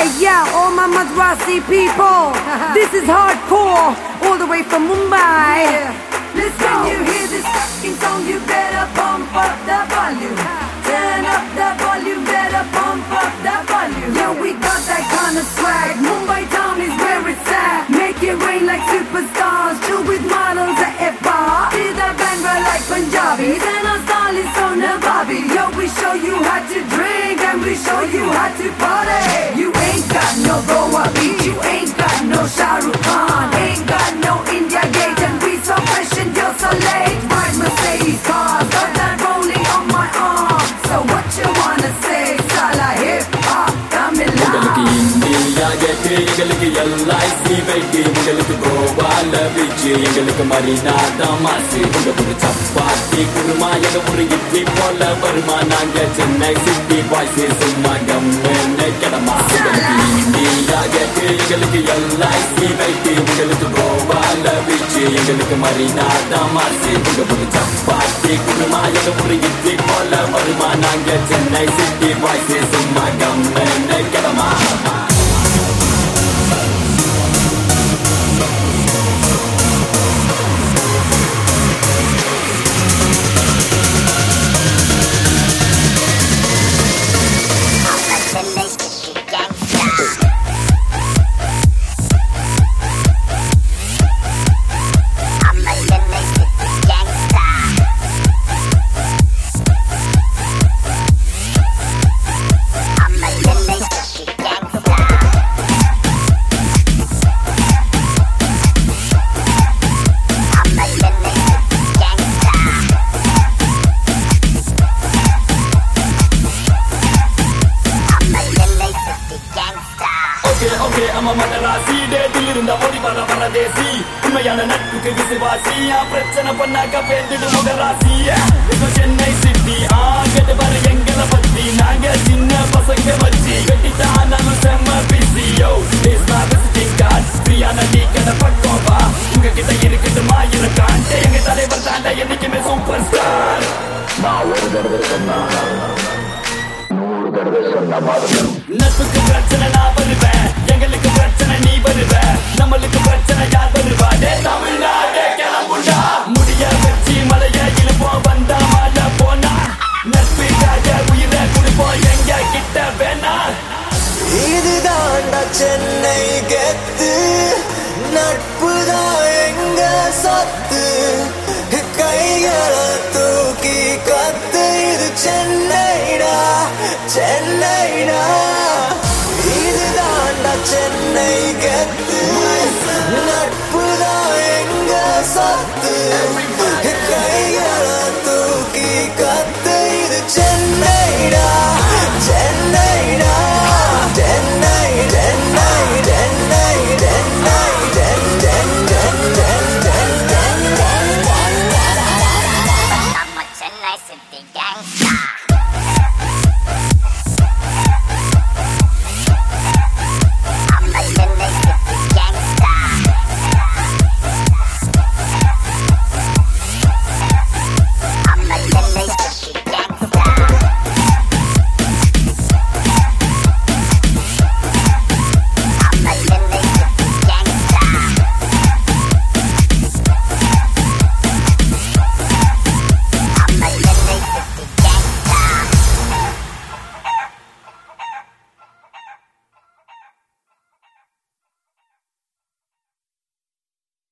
Yeah, all my Madrasi people. this is hardcore, all the way from Mumbai. Listen, when you hear this fucking song, you better pump up the volume. Turn up the volume, better pump up the volume. Yeah, we got that kind of swag. Mumbai town is where it's at. Make it rain like superstars. Chill with models at F-bar. See the Bhangra like Punjabis. And our style is so nababi. Yo, we show you how to drink and we show you how to party. You ain't got no Goa beach. You ain't got no Shah Rukh Khan. Ain't got no India Gate. And we so fresh and you're so late. Ride Mercedes cars. Got that rolling on my arm. So what you wanna say? Sala hip hop, Tamil உங்களுக்கு India கேட்டு எங்களுக்கு LIC wide உங்களுக்கு கோவால beach எங்களுக்கு மரினா தமாசு உங்க ஒரு சப்பாத்தி குருமா எங்க ஒரு இட்லி போல வருமா நாங்க சென்னை சிட்டி பாய்ஸ் சும்மா கம்முன்னு கிடமா உங்களுக்கு இந்தியா கேட்டு எங்களுக்கு எல்ஐசி வைட்டு உங்களுக்கு கோவால பீச்சு எங்களுக்கு மரினா தமாசு உங்க ஒரு சப்பாத்தி குருமா எங்க ஒரு இட்லி போல வருமா? நாங்க சென்னை சிட்டி பாய்ஸ் சும்மா கம்மன் கிடமா ஓகே ஓகே அம்மா மதராசி டேட்டில் இருந்த ஓடி வர பரதேசி உண்மையான நட்புக்கு விசுவாசி பிரச்சனை பண்ணாக்க பேந்துடு முகராசி. இப்போ சென்னை சிட்டி ஆகட்டு கேட்டு பாரு எங்களை பத்தி. நாங்க சின்ன பசங்க வச்சு கட்டித்தானாலும் செம்ம பிஸியோ இஸ் மை விசிட்டிங் கார்டு ஃப்ரீயான டீ கடை பக்கம் வா. உங்ககிட்ட இருக்கட்டும் ஆயிரம் காண்ட எங்க தலைவர் தாண்டா என்னைக்குமே சூப்பர் ஸ்டார் நான் ஒரு தடவை சொன்னா வருது சொன்ன மாதிரி நட்புக்கு பிரச்சனை நான் வருவேன். எங்களுக்கு பிரச்சனை நீ வருவ நம்மளுக்கு பிரச்சனை யார் வருவா? டே தமிழ்நாடே கிளம்புண்டா? முடிய வச்சு மலைய இழுப்போம் வந்தா மாட போனா? நட்புக்காக உயிரை கொடுப்போம் எங்க கிட்ட வேணா? இதுதான்டா சென்னை கெத்து. நட்புதான் எங்க சத்து. சென்னைனா? இதுதான்டா சென்னை கத்து. நட்பு தான் எங்க சத்து. கைகளை தூக்கி கத்து. இது சென்னைடா. சென்னைடா. Chennai Chennai Chennai Chennai Chennai city gangsta